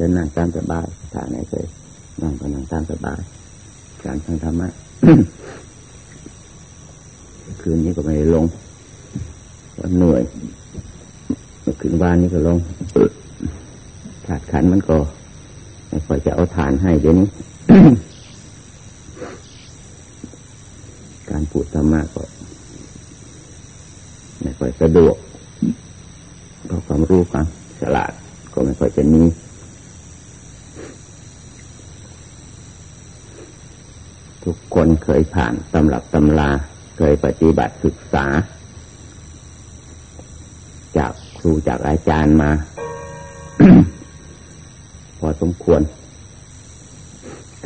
จะนั่งตามสบายถ้าไหนเคยนั่งก็นั่งตามสบายการทางธรรมะคืนนี้ก็ไม่ได้ลงวันเหนื่อยคืนวานนี้ก็ลงขาดขันมันก็ไม่ค่อยจะเอาฐานให้เดี๋ยวนี้ การพูดธรรมะก็ไม่ค่อยสะดวกเพราะความรู้ความฉลาดก็ไม่ค่อยจะมีทุก คนเคยผ่านตำรับตำลาเคยปฏิบัติศึกษา จากครูจากอาจารย์มา พอสมควร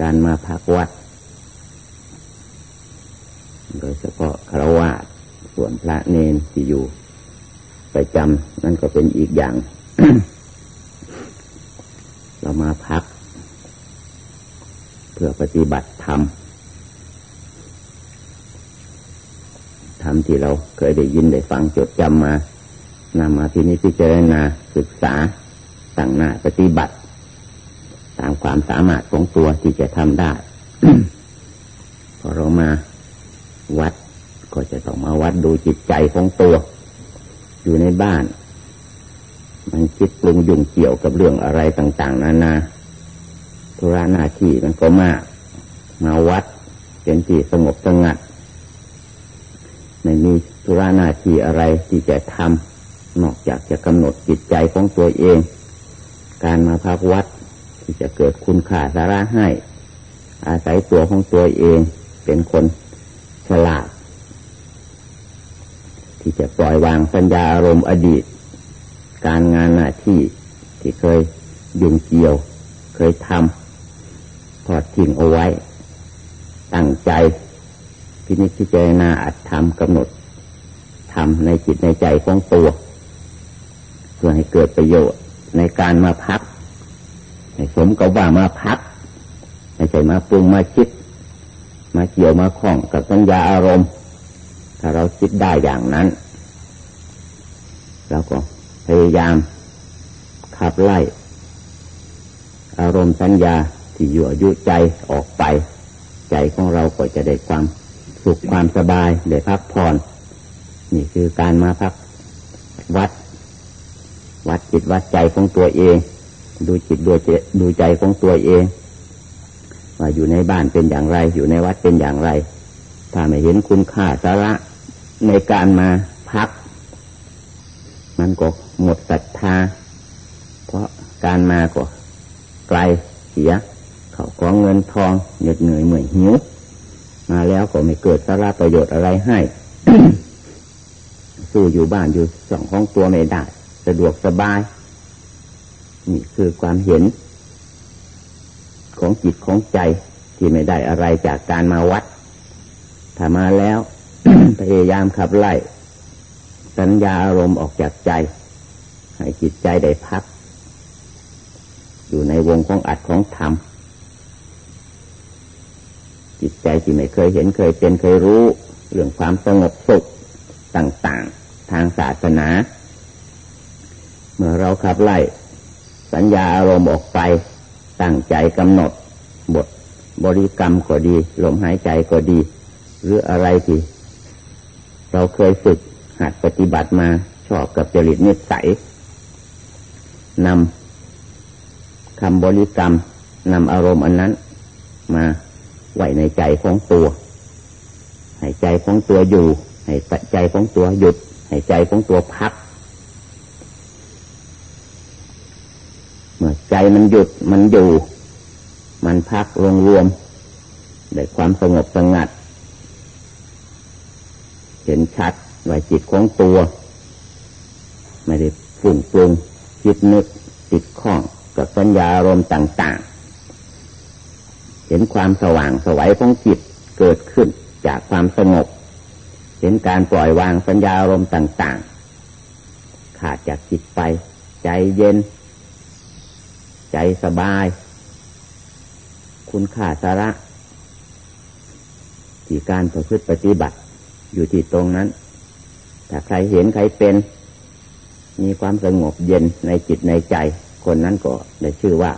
การมาพักวัด โดยเฉพาะคารวะส่วนพระเนนที่อยู่ไปจำนั่นก็เป็นอีกอย่าง เรามาพัก เพื่อปฏิบัติธรรม รมที่เราเคยได้ยินได้ฟังจดจำมานำมาที่นี้พิจารณาศึกษาตั้งหน้าปฏิบัติ ตามความสามารถของตัวที่จะทำได้ พอเรามาวัดก็จะต้องมาวัดดูจิตใจของตัว อยู่ในบ้าน มันคิดปรุงยุ่งเกี่ยวกับเรื่องอะไรต่าง ๆ นานาธุระหน้าที่มันก็มาก มาวัดเป็นที่สงบสงัด ไม่มีธุระหน้าที่อะไรที่จะทำนอกจากจะกำหนดจิตใจของตัวเอง การมาพักวัดที่จะเกิดคุณค่าสาระให้ อาศัยตัวของตัวเองเป็นคนฉลาด ที่จะปล่อยวางสัญญาอารมณ์อดีต การงานหน้าที่ที่เคยยุ่งเกี่ยว เคยทำทอดทิ้งเอาไว้ ตั้งใจ พินิจพิจารณาอัดทำกำหนดทำในจิตในใจของตัว เพื่อให้เกิดประโยชน์ในการมาพักให้สมกับว่ามาพักไม่ใช่มาปรุงมาคิด มาเกี่ยวมาคล้องกับสัญญาอารมณ์ ถ้าเราคิดได้อย่างนั้นเราก็พยายามขับไล่ อารมณ์สัญญาที่อยู่อายุใจออกไป ใจของเราก็จะได้ความ สุขความสบายได้พักผ่อน นี่คือการมาพักวัด วัดจิตวัดใจของตัวเอง ดูจิตดูใจดูใจของตัวเองว่าอยู่ในบ้านเป็นอย่างไร อยู่ในวัดเป็นอย่างไร ถ้าไม่เห็นคุณค่าสาระในการมาพัก มันก็หมดศรัทธา เพราะการมาก็ไกลเสีย เขาของเงินทองเหน็ดเหนื่อยเหมื่อยหิว มาแล้วก็ไม่เกิดสาระประโยชน์อะไรให้สู้อยู่บ้านอยู่สองของตัวไม่ได้ สะดวกสบาย นี่คือความเห็น ของจิตของใจที่ไม่ได้อะไรจากการมาวัดถ้ามาแล้ว พยายามขับไล่ สัญญาอารมณ์ออกจากใจ ให้จิตใจได้พัก อยู่ในวงของอัดของธรรม จิตใจที่ไม่เคยเห็นเคยเป็นเคยรู้ เรื่องความสงบสุขต่างๆ ทางศาสนา เมื่อเราขับไล่ สัญญาอารมณ์ออกไป ตั้งใจกำหนด บทบริกรรมก็ดีลมหายใจก็ดี หรืออะไรที่ เราเคยฝึกหัดปฏิบัติมาชอบกับจริตนิสัยนำคำบริกรรมนำอารมณ์อันนั้น มา ไว้ในใจของตัว ให้ใจของตัวอยู่ ให้ใจของตัวหยุด ให้ใจของตัวพัก เมื่อใจมันหยุดมันอยู่ มันพักรวมรวมได้ความสงบสงัด เห็นชัดว่าจิตของตัว ไม่ได้ฝุ่งปรุงคิดนึกติดข้องกับสัญญาอารมณ์ต่าง ๆ เห็นความสว่างสวัยของจิตเกิดขึ้นจากความสงบ เห็นการปล่อยวางสัญญาอารมณ์ต่าง ๆ ขาดจากจิตไป ใจเย็น ใจสบาย คุณค่าสาระ ที่การประพฤติปฏิบัติอยู่ที่ตรงนั้น ถ้าใครเห็นใครเป็น มีความสงบเย็นในจิตในใจ คนนั้นก็ได้ชื่อว่า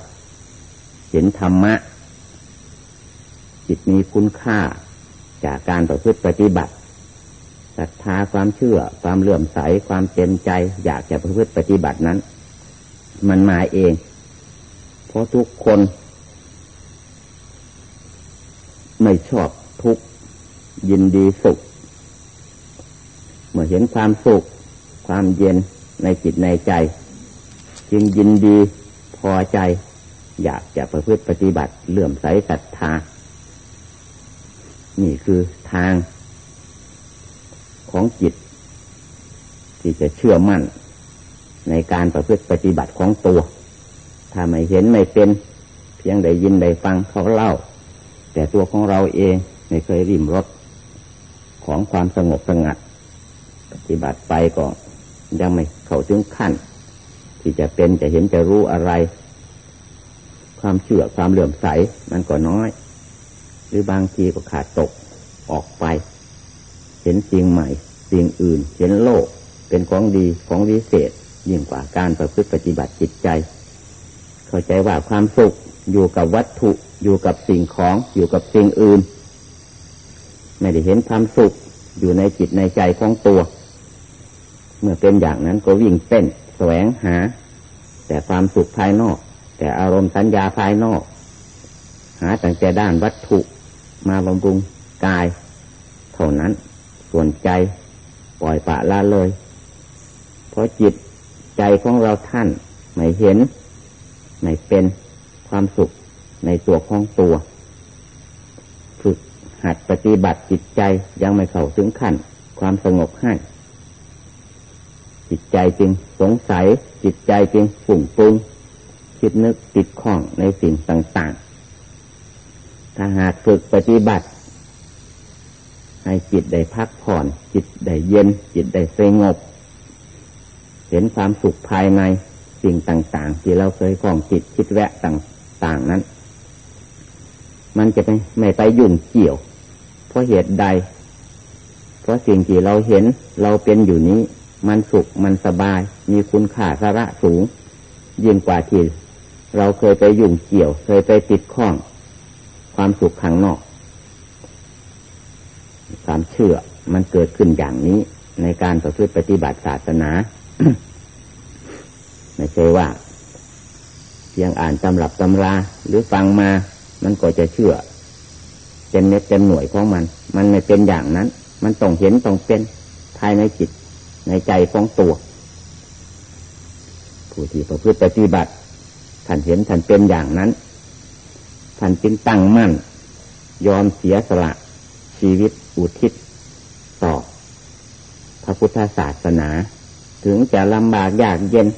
เห็นธรรมะ จิตมีคุณค่า จากการประพฤติปฏิบัติศรัทธาความเชื่อ ความเลื่อมใสความเต็มใจ อยากจะประพฤติปฏิบัตินั้น มันมาเอง เพราะทุกคน ไม่ชอบทุกยินดีสุข เมื่อเห็นความสุข ความเย็นในจิตในใจ จึงยินดีพอใจ อยากจะประพฤติปฏิบัติเลื่อมใสศรัทธา นี่คือทางของจิต ที่จะเชื่อมั่นในการประพฤติปฏิบัติของตัว ถ้าไม่เห็นไม่เป็นเพียงได้ยินได้ฟังเขาเล่า แต่ตัวของเราเองไม่เคยริมรถของความสงบสงัด ปฏิบัติไปก็ยังไม่เข้าถึงขั้น ที่จะเป็นจะเห็นจะรู้อะไร ความเชื่อความเหลื่อมใสมันก็น้อย หรือบางทีก็ขาดตกออกไป เห็นสิ่งใหม่ สิ่งอื่น เห็นโลก เป็นของดีของวิเศษ ยิ่งกว่าการประพฤติปฏิบัติจิตใจ เข้าใจว่าความสุขอยู่กับวัตถุอยู่กับสิ่งของอยู่กับสิ่งอื่น ไม่ได้เห็นความสุขอยู่ในจิตในใจของตัว เมื่อเป็นอย่างนั้นก็วิ่งเต้นแสวงหา แต่ความสุขภายนอก แต่อารมณ์สัญญาภายนอก หาตั้งแต่ด้านวัตถุ มาบำรุงกาย เท่านั้น ส่วนใจปล่อยปะละเลย เพราะจิตใจของเราท่านไม่เห็น ไม่เป็นความสุขในตัวของตัว ฝึกหัดปฏิบัติจิตใจยังไม่เข้าถึงขั้น ความสงบให้ จิตใจจึงสงสัย จิตใจจึงฝุ่งปรุง คิดนึกติดข้องในสิ่งต่างๆ ถ้าหากฝึกปฏิบัติ ให้จิตได้พักผ่อน จิตได้เย็น จิตได้สงบ เห็นความสุขภายในสิ่งต่างๆ ที่เราเคยคล้องจิตคิดแวะต่างๆนั้น มันจะไม่ไม่ไปยุ่งเกี่ยว เพราะเหตุใด เพราะสิ่งที่เราเห็นเราเป็นอยู่นี้ มันสุขมันสบาย มีคุณค่าสาระสูง ยิ่งกว่าที่เราเคยไปยุ่งเกี่ยว เคยไปติดข้อง ความสุขข้างนอก ความเชื่อมันเกิดขึ้นอย่างนี้ ในการประพฤติปฏิบัติศาสนาไม่ใช่ว่า เพียงอ่านตำรับตำรา หรือฟังมา มันก็จะเชื่อเป็นเน็ตเป็นหน่วยของมัน มันไม่เป็นอย่างนั้น มันต้องเห็นต้องเป็นภายในจิต ในใจของตัว ผู้ที่ประพฤติปฏิบัติท่านเห็นท่านเป็นอย่างนั้น ท่านจึงตั้งมั่น ยอมเสียสละ ชีวิตอุทิศต่อ พระพุทธศาสนา ถึงจะลำบากยากเย็น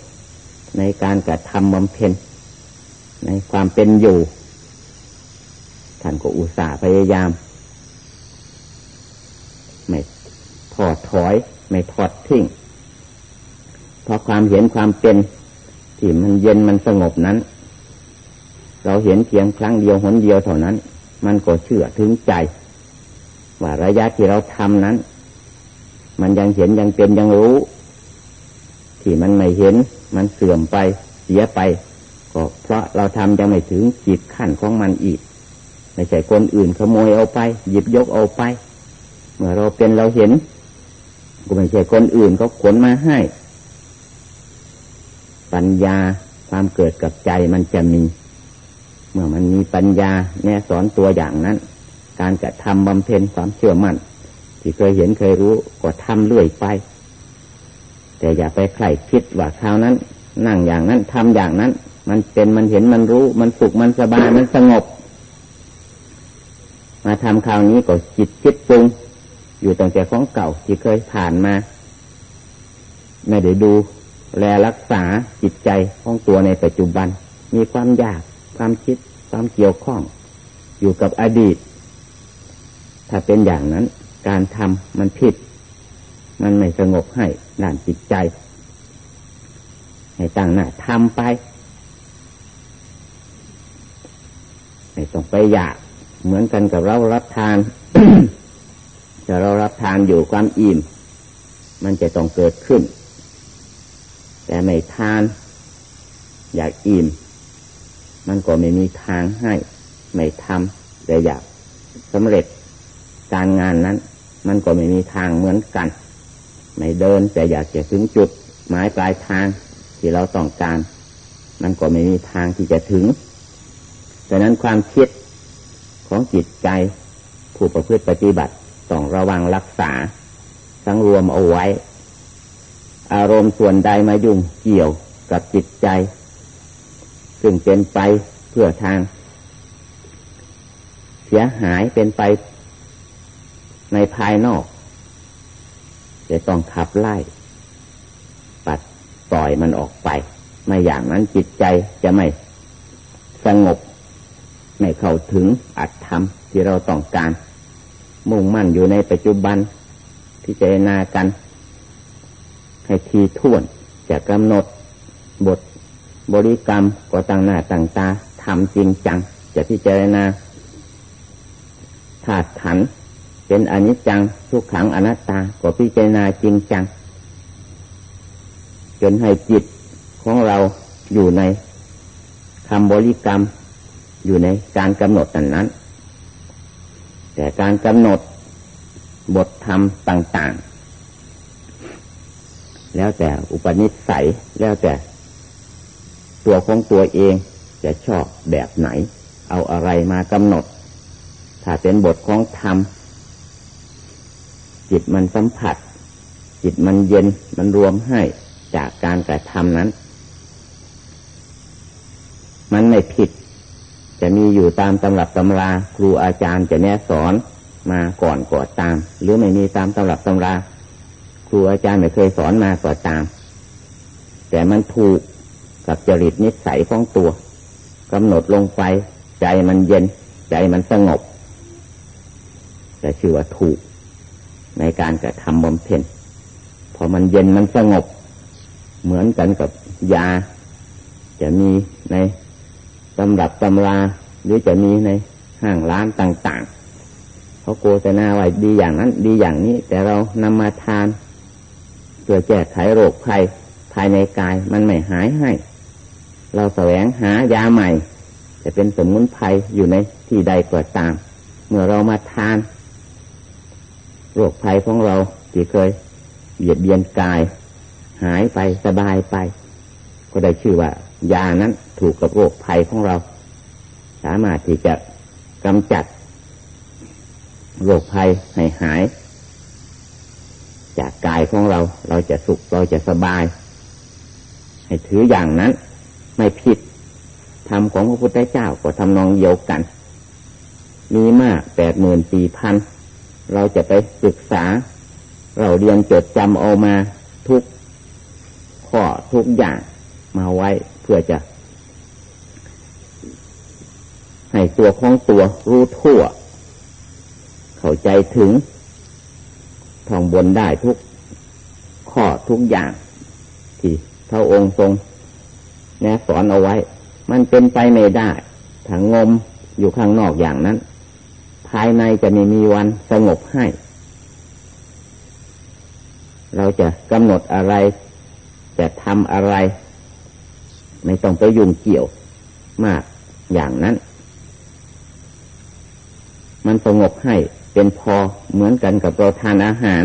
ในการกระทำบำเพ็ญในความเป็นอยู่ ท่านก็อุตส่าห์พยายาม ไม่ถอดถอย ไม่ถอดทิ้งเพราะความเห็นความเป็นที่มันเย็นมันสงบนั้น เราเห็นเพียงครั้งเดียวหนเดียวเท่านั้น มันก็เชื่อถึงใจ ว่าระยะที่เราทำนั้น มันยังเห็นยังเป็นยังรู้ ที่มันไม่เห็น มันเสื่อมไปเสียไปก็เพราะเราทำยังไม่ถึงจิตขั้นของมันอีกไม่ใช่คนอื่นขโมยเอาไป หยิบยกเอาไป เมื่อเราเป็นเราเห็นก็ไม่ใช่คนอื่นเขาขนมาให้ ปัญญาความเกิดกับใจมันจะมี เมื่อมันมีปัญญาแนสอนตัวอย่างนั้น การกระทำบำเพ็ญความเชื่อมั่น ที่เคยเห็นเคยรู้ก็ทำเรื่อยไป แต่อย่าไปใคร่คิดว่าคราวนั้น นั่งอย่างนั้นทำอย่างนั้น มันเป็นมันเห็นมันรู้ มันสุขมันสบายมันสงบ มาทำคราวนี้ก็จิตคิดปรุง อยู่ตั้งแต่ของเก่าที่เคยผ่านมา ไม่ได้ดู แลรักษาจิตใจของตัวในปัจจุบัน มีความอยาก ความคิดความเกี่ยวข้อง อยู่กับอดีต ถ้าเป็นอย่างนั้น การทำมันผิด มันไม่สงบให้ด้านจิตใจ ให้ตั้งหน้าทำไปไม่ต้องไปอยากเหมือนกันกับเรารับทานจะเรารับทานอยู่ความอิ่ม มันจะต้องเกิดขึ้น แต่ไม่ทาน อยากอิ่ม มันก็ไม่มีทางให้ ไม่ทำแต่อยากสำเร็จการงานนั้น มันก็ไม่มีทางเหมือนกัน ไม่เดินแต่อยากจะถึงจุด หมายปลายทางที่เราต้องการ มันก็ไม่มีทางที่จะถึงดังนั้นความคิดของจิตใจผู้ประพฤติปฏิบัติต้องระวังรักษาสังรวมเอาไว้ อารมณ์ส่วนใดมายุ่งเกี่ยวกับจิตใจ ซึ่งเป็นไปเพื่อทาง เสียหายเป็นไปในภายนอก จะต้องขับไล่ ปัดปล่อยมันออกไป ไม่อย่างนั้นจิตใจจะไม่สงบ ไม่เข้าถึงอัตธรรมที่เราต้องการ มุ่งมั่นอยู่ในปัจจุบันพิจรณากัน ให้ทีท่วนจะกำหนดบท บริกรรมก็ตั้งหน้าตั้งตาทำจริงจัง จะพิจารณาธาตุขันเป็นอนิจจังทุกขังอนัตตาก็พิจารณาจริงจัง จนให้จิตของเราอยู่ในคำบริกรรมอยู่ในการกำหนดนั้นนั้นแต่การกำหนดบทธรรมต่าง ๆ แล้วแต่อุปนิสัยแล้วแต่ ตัวของตัวเองจะชอบแบบไหน เอาอะไรมากำหนด ถ้าเป็นบทของธรรม จิตมันสัมผัส จิตมันเย็นมันรวมให้จากการกระทำนั้น มันไม่ผิด จะมีอยู่ตามตำรับตำรา ครูอาจารย์จะแนะสอนมาก่อนก่อตาม หรือไม่มีตามตำรับตำรา ครูอาจารย์ไม่เคยสอนมาก่อตาม แต่มันถูก กับจริตนิสัยของตัวกำหนดลงไป ใจมันเย็น ใจมันสงบแต่ชื่อว่าถูก ในการกระทำบำเพ็ญพอมันเย็นมันสงบ เหมือนกันกับยา จะมีในตำรับตำราหรือจะมีในห้างร้านต่างๆเขาโฆษณาไว้ดีอย่างนั้น ดีอย่างนี้ แต่เรานำมาทานเพื่อแก้ไขโรคภัยภายในกายมันไม่หายให้ เราแสวงหายาใหม่ จะเป็นสมุนไพรอยู่ในที่ใดก็ตาม เมื่อเรามาทานโรคภัยของเราที่เคยเบียดเบียนกาย หายไปสบายไป ก็ได้ชื่อว่า ยานั้นถูกกับโรคภัยของเรา สามารถที่จะกำจัดโรคภัยให้หาย จากกายของเราเราจะสุขเราจะสบาย ให้ถืออย่างนั้น ไม่ผิดธรรมของพระพุทธเจ้าก็ทำนองเดียวกัน มีมากแปดหมื่นสี่พันเราจะไปศึกษา เราเรียนจดจำเอามาทุกข้อทุกอย่างมาไว้เพื่อจะ ให้ตัวของตัวรู้ทั่ว เข้าใจถึงท่องบนได้ทุกข้อทุกอย่าง ที่พระองค์ทรง นะสอนเอาไว้ มันเป็นไปไม่ได้ถ้างมอยู่ข้างนอกอย่างนั้น ภายในจะไม่มีวันสงบให้ เราจะกำหนดอะไร จะทำอะไร ไม่ต้องไปยุ่งเกี่ยวมากอย่างนั้น มันสงบให้เป็นพอเหมือนกันกับเราทานอาหาร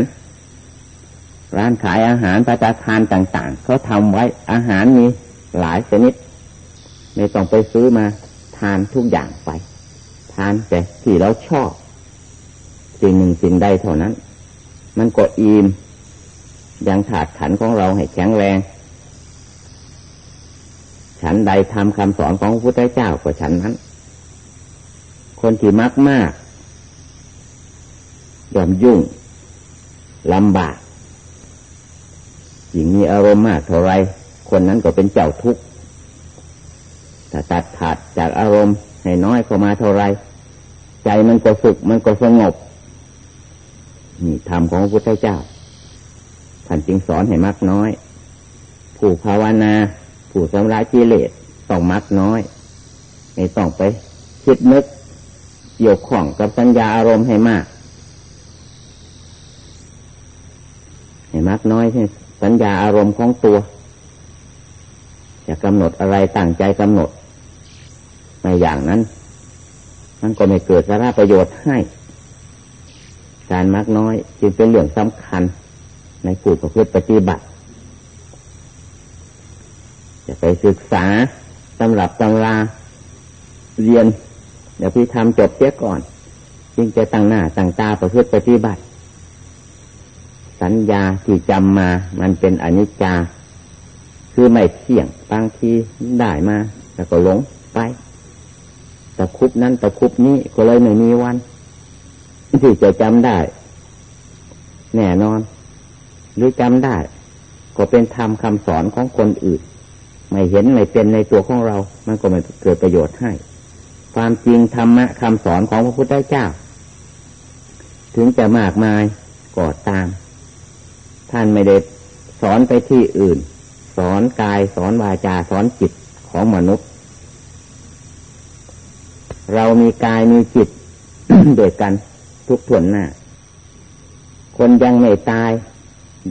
ร้านขายอาหารประทานต่าง ๆเขาทำไว้อาหารมี หลายชนิด ไม่ต้องไปซื้อมา ทานทุกอย่างไป ทานแต่ที่เราชอบ สิ่งหนึ่งสิ่งใดเท่านั้น มันก็อิ่มยังถาดขันของเราให้แข็งแรง ฉันใดทำคำสอนของพระพุทธเจ้ากว่าฉันนั้น คนที่มักมากย่อมยุ่งลำบากยิ่งมีอารมณ์มากเท่าไร คนนั้นก็เป็นเจ้าทุกข์แต่ตัดขาดจากอารมณ์ให้น้อยเข้ามาเท่าไรใจมันก็สุขมันก็สงบนี่ธรรมของพระพุทธเจ้าท่านจึงสอนให้มักน้อย ผู้ภาวนาผู้สำระกิเลสต้องมักน้อยไม่ต้องไปคิดนึกเกี่ยวข้องกับสัญญาอารมณ์ให้มากให้มักน้อยใช่สัญญาอารมณ์ของตัว จะกำหนดอะไรตั้งใจกำหนดในอย่างนั้น มันก็ไม่เกิดสาระประโยชน์ให้ การมักน้อยจึงเป็นเรื่องสำคัญในผู้ประพฤติปฏิบัติ จะไปศึกษาสำหรับตำราเรียนเดี๋ยวพี่ทำจบเสียก่อน จึงจะตั้งหน้าตั้งตาประพฤติปฏิบัติ สัญญาที่จำมา มันเป็นอนิจจา คือไม่เที่ยงบางทีได้มาแล้วก็หลงไปตะคุบนั้นตะคุบนี้ก็เลยไม่มีวัน ที่จะจำได้ แน่นอน หรือจำได้ ก็เป็นธรรมคำสอนของคนอื่น ไม่เห็นไม่เป็นในตัวของเรา มันก็ไม่เกิดประโยชน์ให้ ความจริงธรรมะคำสอนของพระพุทธเจ้า ถึงจะมากมายก็ตาม ท่านไม่ได้สอนไปที่อื่น สอนกายสอนวาจาสอนจิตของมนุษย์ เรามีกายมีจิตด้วยกันทุกส่วนหน้า คนยังไม่ตาย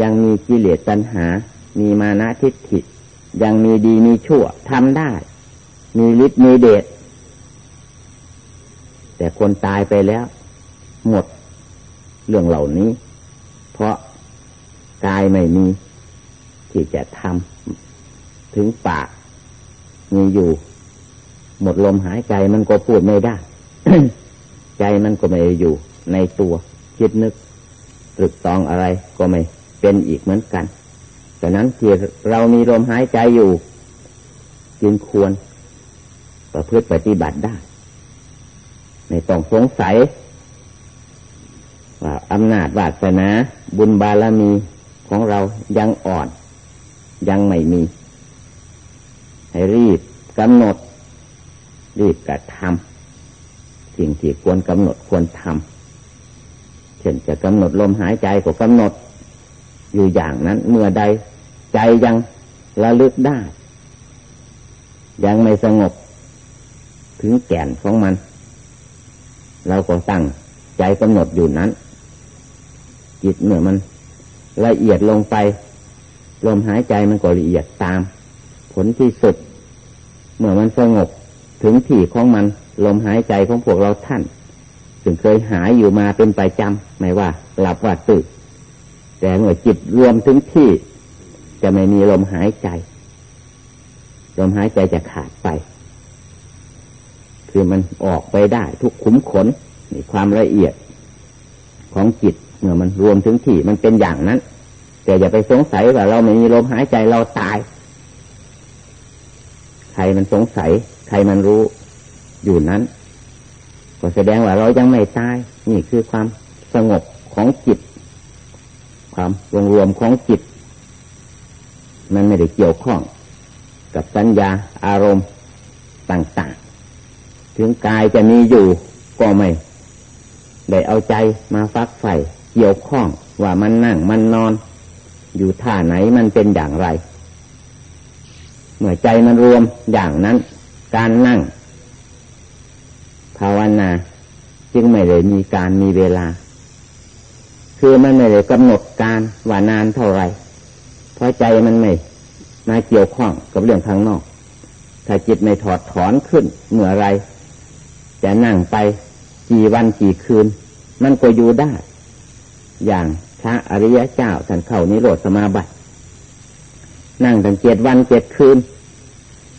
ยังมีกิเลสตัณหา มีมานะทิฏฐิ ยังมีดีมีชั่วทำได้ มีฤทธิ์มีเดชแต่คนตายไปแล้ว หมดเรื่องเหล่านี้ เพราะกายไม่มี ที่จะทำถึงปากมีอยู่ หมดลมหายใจมันก็พูดไม่ได้ ใจมันก็ไม่อยู่ในตัวคิดนึกตรึกตองอะไรก็ไม่เป็นอีกเหมือนกันดังนั้นที่เรามีลมหายใจอยู่ จึงควรประพฤติปฏิบัติได้ไม่ต้องสงสัยว่าอำนาจวาสนาบุญบารมีของเรายังอ่อน ยังไม่มี ให้รีบกำหนด รีบกระทำสิ่งที่ควรกำหนดควรทำเช่นจะกำหนดลมหายใจก็กำหนด อยู่อย่างนั้นเมื่อใดใจยังระลึกได้ ยังไม่สงบถึงแก่นของมัน เราก็ตั้งใจกำหนดอยู่นั้น จิตเมื่อมันละเอียดลงไป ลมหายใจมันก็ละเอียดตาม ผลที่สุด เมื่อมันสงบถึงที่ของมัน ลมหายใจของพวกเราท่านถึงเคยหายอยู่มาเป็นประจำไม่ว่า หลับว่าตื่นแต่เมื่อจิตรวมถึงที่ จะไม่มีลมหายใจ ลมหายใจจะขาดไป คือมันออกไปได้ทุกขุมขนนี่ความละเอียดของจิตเมื่อมันรวมถึงที่มันเป็นอย่างนั้น แต่อย่าไปสงสัยว่าเราไม่มีลมหายใจเราตาย ใครมันสงสัย ใครมันรู้อยู่นั้น ก็แสดงว่าเรายังไม่ตาย นี่คือความสงบของจิต ความรวมรวมของจิต มันไม่ได้เกี่ยวข้อง กับสัญญาอารมณ์ต่างๆ ถึงกายจะมีอยู่ก็ไม่ได้เอาใจมาฟักใส่เกี่ยวข้องว่ามันนั่งมันนอน อยู่ท่าไหนมันเป็นอย่างไร เมื่อใจมันรวมอย่างนั้น การนั่ง ภาวนาจึงไม่ได้มีการมีเวลา คือมันไม่ได้กำหนดการว่านานเท่าไรเพราะใจมันไม่มาเกี่ยวข้องกับเรื่องข้างนอก ถ้าจิตไม่ถอดถอนขึ้นเมื่อไรจะนั่งไปกี่วันกี่คืน มันก็อยู่ได้ อย่าง พระอริยะเจ้าท่านเข้านิโรธสมาบัติ นั่งตั้งเจ็ดวันเจ็ดคืน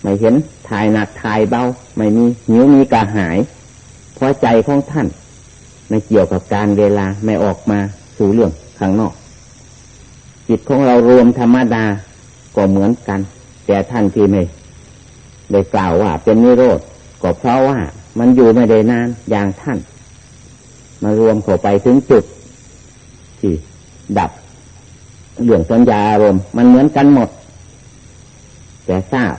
ไม่เห็นถ่ายหนักถ่ายเบา ไม่มีหิวมีกระหาย เพราะใจของท่าน ไม่เกี่ยวกับการเวลาไม่ออกมาสู่เรื่องข้างนอก จิตของเรารวมธรรมดาก็เหมือนกัน แต่ท่านที่ไม่ได้กล่าวว่าเป็นนิโรธก็เพราะว่ามันอยู่ไม่ได้นานอย่างท่าน มารวมเข้าไปถึงจุดที่ ดับเรื่องสัญญาอารมณ์มันเหมือนกันหมด แต่ทราบ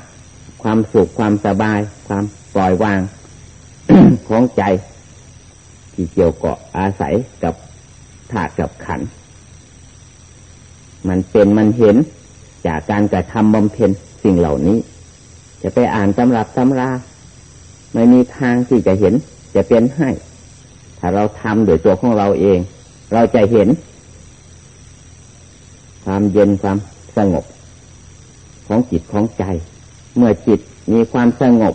ความสุขความสบาย ความปล่อยวางของใจ ที่เกี่ยวเกาะอาศัยกับถาดกับขัน มันเป็นมันเห็นจากการกระทำบำเพ็ญสิ่งเหล่านี้ จะไปอ่านตำรับตำรา ไม่มีทางที่จะเห็น จะเป็นให้ ถ้าเราทำโดยตัวของเราเอง เราจะเห็น ความเย็นความสงบ ของจิตของใจ เมื่อจิตมีความสงบ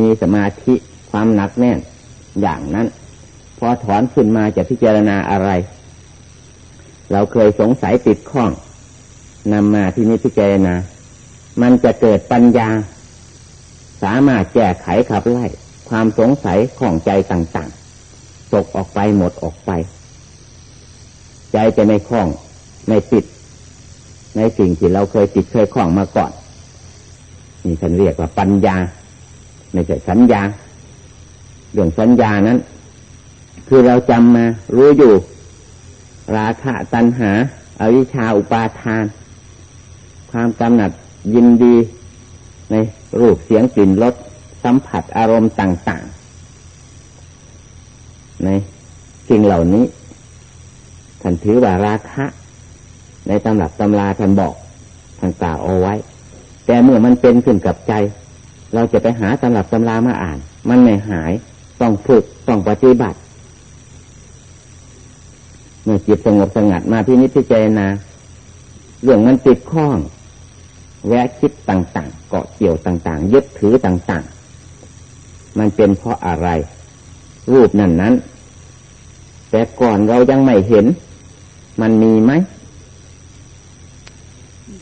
มีสมาธิความหนักแน่น อย่างนั้น พอถอนขึ้นมาจะพิจารณาอะไร เราเคยสงสัยติดข้องนำมาที่นี้พิจารณา มันจะเกิดปัญญา สามารถแก้ไขขับไล่ ความสงสัยของใจต่างๆ ตกออกไปหมดออกไป ใจจะไม่คล้อง ไม่ติด ในสิ่งที่เราเคยติดเคยคล้องมาก่อนนี่ท่านเรียกว่าปัญญาไม่ใช่สัญญา เรื่องสัญญานั้น คือเราจำมารู้อยู่ ราคะตัณหาอาวิชชาอุปาทาน ความกำหนัดยินดี ในรูปเสียงกลิ่นรสสัมผัสอารมณ์ต่าง ๆ ในสิ่งเหล่านี้ท่านถือว่าราคะ ในตำรับตำราท่านบอกท่านกล่าวเอาไว้ แต่เมื่อมันเป็นขึ้นกับใจ เราจะไปหาตำรับตำรามาอ่าน มันไม่หายต้องฝึกต้องปฏิบัติ เมื่อจิตสงบสงัดมาที่นิพพานนาเรื่องมันติดข้องแวะคิดต่างๆ เกาะเกี่ยวต่างๆ ยึดถือต่างๆ มันเป็นเพราะอะไร รูปนั้นนั้น แต่ก่อนเรายังไม่เห็น มันมีไหม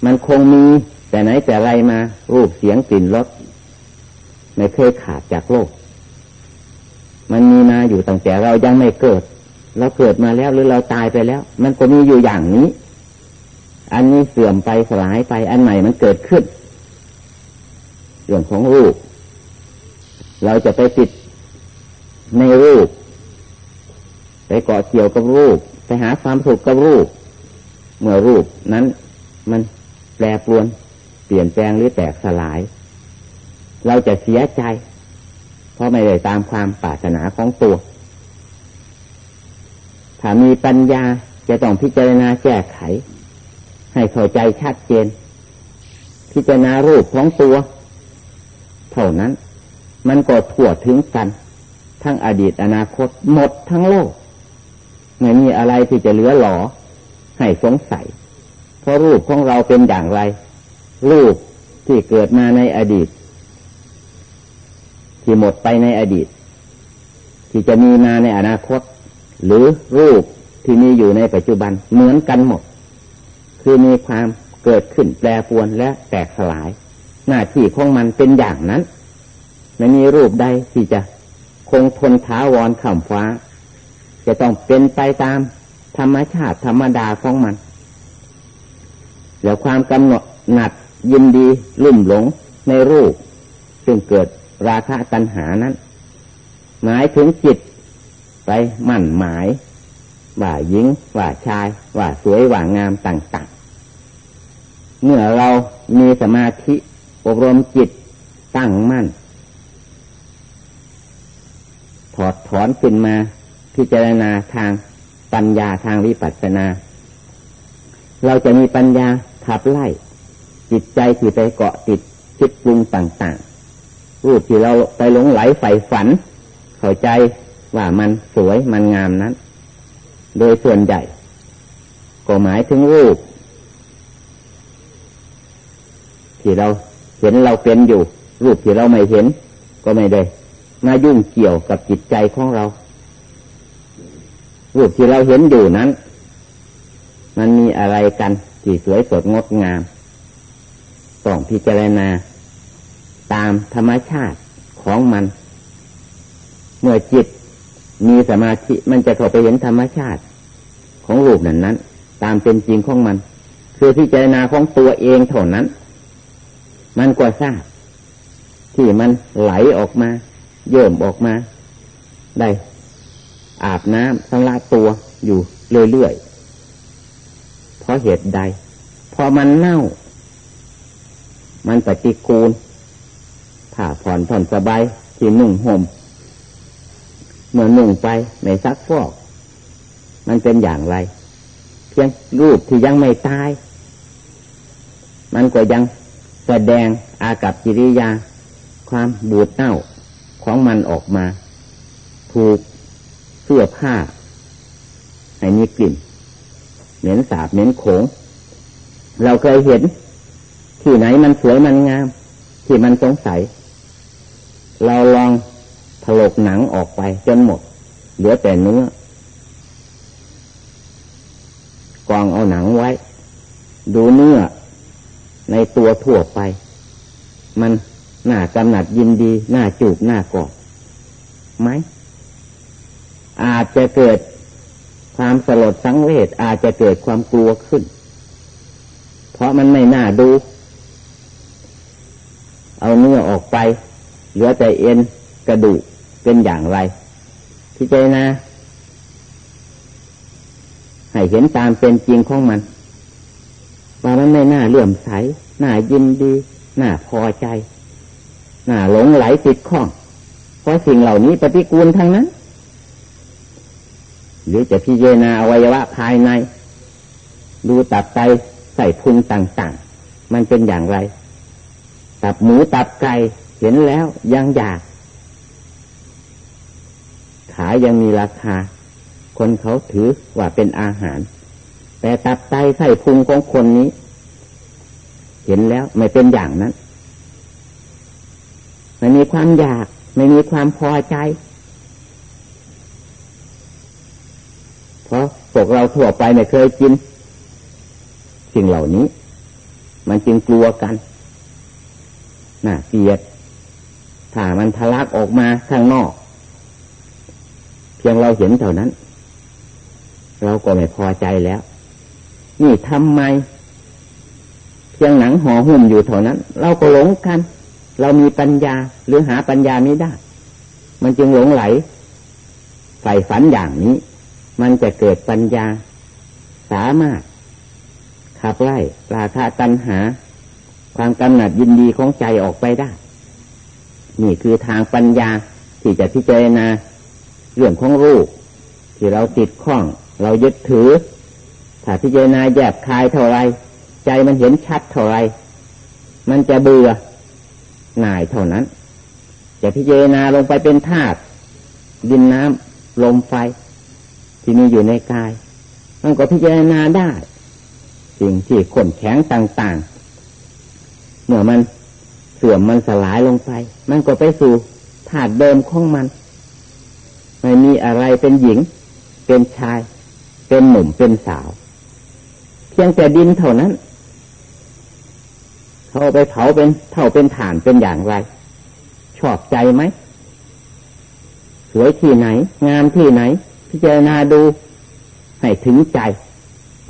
มันคงมีแต่ไหนแต่ไรมา รูปเสียงกลิ่นรสไม่เคยขาดจากโลก มันมีมาอยู่ตั้งแต่เรายังไม่เกิด เราเกิดมาแล้วหรือเราตายไปแล้ว มันก็มีอยู่อย่างนี้ อันนี้เสื่อมไปสลายไป อันใหม่มันเกิดขึ้นเรื่องของรูป เราจะไปติดในรูป ไปเกาะเกี่ยวกับรูป ไปหาความสุขกับรูป เมื่อรูปนั้น มันแปรปรวน เปลี่ยนแปลงหรือแตกสลาย เราจะเสียใจ เพราะไม่ได้ตามความปรารถนาของตัว ถ้ามีปัญญาจะต้องพิจารณาแก้ไข ให้เข้าใจชัดเจน พิจารณารูปของตัว เท่านั้น มันก็ทั่วถึงกัน ทั้งอดีตอนาคตหมดทั้งโลก ไม่มีอะไรที่จะเหลือหลอให้สงสัย เพราะรูปของเราเป็นอย่างไร รูปที่เกิดมาในอดีต ที่หมดไปในอดีต ที่จะมีมาในอนาคต หรือรูปที่มีอยู่ในปัจจุบันเหมือนกันหมด คือมีความเกิดขึ้นแปรปวนและแตกสลาย หน้าที่ของมันเป็นอย่างนั้นไม่มีรูปใดที่จะคงทนท้าวรข่ำฟ้า จะต้องเป็นไปตามธรรมชาติธรรมดาของมัน แล้วความกำหนดหนัดยินดีลุ่มหลงในรูป ซึ่งเกิดราคะตัณหานั้น หมายถึงจิต ไปมั่นหมาย ว่าหญิง ว่าชาย ว่าสวย ว่างามต่างๆ เมื่อเรามีสมาธิอบรมจิตตั้งมั่น ถอดถอนขึ้นมาพิจารณาทางปัญญาทางวิปัสสนา เราจะมีปัญญา ขับไล่ จิตใจที่ไปเกาะติดคิดปรุงต่างๆ รูปที่เราไปหลงไหลใฝ่ฝัน เข้าใจว่ามันสวยมันงามนั้น โดยส่วนใหญ่ ก็หมายถึงรูป ที่เราเห็นเราเป็นอยู่ รูปที่เราไม่เห็น ก็ไม่ได้มายุ่งเกี่ยวกับจิตใจของเรา รูปที่เราเห็นอยู่นั้น มันมีอะไรกัน ที่สวยสดงดงามต้องพิจารณา ตามธรรมชาติของมัน เมื่อจิตมีสมาธิมันจะเข้าไปเห็นธรรมชาติ ของรูปนั้นนั้น ตามเป็นจริงของมัน คือพิจารณาของตัวเองเท่านั้น มันก็ทราบที่มันไหลออกมา เยิ่มออกมา ได้ อาบน้ำสำระตัวอยู่เรื่อยๆ เพราะเหตุใด พอมันเน่า มันปฏิกูลผ้าผ่อนผ่อนสบายที่นุ่งห่มเมื่อนุ่งไปไม่ซักฟอก มันเป็นอย่างไร เพียงรูปที่ยังไม่ตาย มันก็ยังแสดงอากับกิริยา ความบูดเน่าของมันออกมา ถูกเสื้อผ้า ให้มีกลิ่น เหม็นสาบเหม็นโขง เราเคยเห็น ที่ไหนมันสวยมันงาม ที่มันสงสัย เราลองถลกหนังออกไปจนหมด เหลือแต่เนื้อกองเอาหนังไว้ ดูเนื้อ ในตัวทั่วไป มันหน่ากำหนัดยินดี หน่าจูบหน่ากอดไหมอาจจะเกิด ความสลดสังเวชอาจจะเกิดความกลัวขึ้น เพราะมันไม่น่าดู เอาเนื้อออกไป เหลือแต่เอ็นกระดูกเป็นอย่างไรที่ใจนะ ให้เห็นตามเป็นจริงของมัน ว่ามันไม่น่าเลื่อมใส น่ายินดี น่าพอใจ น่าหลงไหลติดข้อง เพราะสิ่งเหล่านี้ปฏิกูลทั้งนั้น หรือจะพิจารณาอวัยวะภายใน ดูตับไตใส่พุงต่างๆ มันเป็นอย่างไร ตับหมูตับไก่เห็นแล้วยังอยาก ขายยังมีราคา คนเขาถือว่าเป็นอาหาร แต่ตับไตไส้พุงของคนนี้ เห็นแล้วไม่เป็นอย่างนั้นไม่มีความอยาก ไม่มีความพอใจ เพราะพว กเราทั่วไปไม่เคยกินสิ่งเหล่านี้ มันจึงกลัวกันน่าเสียดถ้ามันทะลักออกมาข้างนอก เพียงเราเห็นเท่านั้น เราก็ไม่พอใจแล้ว นี่ทำไม เพียงหนังห่อหุ้มอยู่เท่านั้น เราก็หลงกัน เรามีปัญญาหรือหาปัญญาไม่ได้ มันจึงหลงไหลใฝ่ฝันอย่างนี้ มันจะเกิดปัญญา สามารถขับไล่ราคาตัณหา ความกำหนัดยินดีของใจออกไปได้ นี่คือทางปัญญาที่จะพิจารณาเรื่องของรูป ที่เราติดข้อง เรายึดถือ ถ้าพิจารณาแยบคายเท่าไร ใจมันเห็นชัดเท่าไร มันจะเบื่อหน่ายเท่านั้น จะพิจารณาลงไปเป็นธาตุดินน้ำลมไฟ ที่มีอยู่ในกาย มันก็พิจารณาได้ สิ่งที่ขนแข็งต่างๆ เมื่อมันเสื่อมมันสลายลงไป มันก็ไปสู่ธาตุเดิมของมัน ไม่มีอะไรเป็นหญิง เป็นชาย เป็นหนุ่มเป็นสาว เพียงแต่ดินเท่านั้น เขาไปเผาเป็นเท่าเป็นฐานเป็นอย่างไร ชอบใจไหมสวยที่ไหน งามที่ไหน พิจารณาดูให้ถึงใจ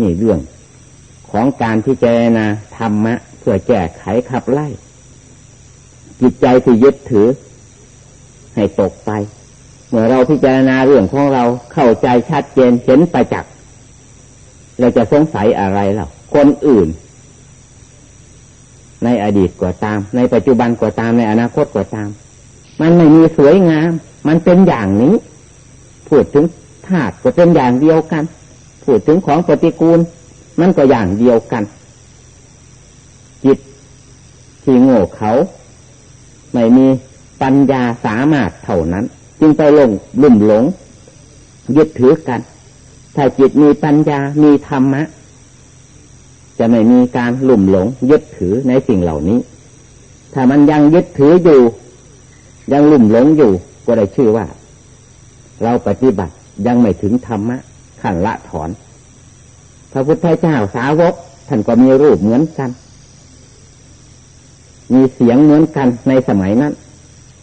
นี่เรื่อง ของการพิจารณาธรรมะ เพื่อแก้ไขขับไล่ จิตใจที่ยึดถือ ให้ตกไป เมื่อเราพิจารณาเรื่องของเราเข้าใจชัดเจนเห็นประจักษเราจะสงสัยอะไรล่ะคนอื่น ในอดีตก็ตาม ในปัจจุบันก็ตามในอนาคตก็ตาม มันไม่มีสวยงาม มันเป็นอย่างนี้ พูดถึง ธาตุก็เป็นอย่างเดียวกัน พูดถึงของปฏิกูล มันก็อย่างเดียวกัน จิตที่โง่เขา ไม่มีปัญญาสามารถเท่านั้น จึงไปลงลุ่มหลง ยึดถือกัน ถ้าจิตมีปัญญามีธรรมะ จะไม่มีการลุ่มหลง ยึดถือในสิ่งเหล่านี้ ถ้ามันยังยึดถืออยู่ ยังลุ่มหลงอยู่ ก็ได้ชื่อว่า เราปฏิบัติ ยังไม่ถึงธรรมะขั้นละถอน พระพุทธเจ้าสาวกท่านก็มีรูปเหมือนกัน มีเสียงเหมือนกันในสมัยนั้น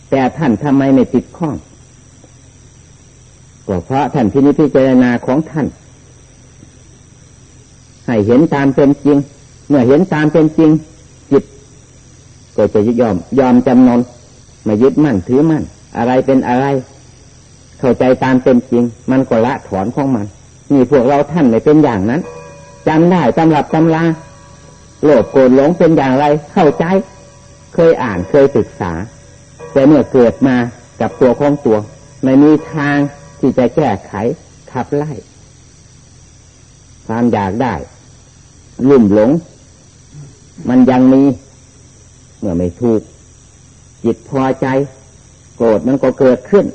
แต่ท่านทำไมไม่ติดข้องก็เพราะท่านพินิจพิจารณาของท่าน ให้เห็นตามเป็นจริง เมื่อเห็นตามเป็นจริง จิต ก็จะยอมยอมจำนนไม่ยึดมั่นถือมั่น อะไรเป็นอะไร เข้าใจตามเป็นจริง มันก็ละถอนของมันนี่พวกเราท่านไม่เป็นอย่างนั้นจำได้ตำรับตำลาโลภโกรธหลงเป็นอย่างไร เข้าใจ เคยอ่านเคยศึกษา แต่เมื่อเกิดมากับตัวของตัว ไม่มีทางที่จะแก้ไขขับไล่ ความอยากได้ลุ่มหลง มันยังมี เมื่อไม่ถูก จิตพอใจ โกรธมันก็เกิดขึ้น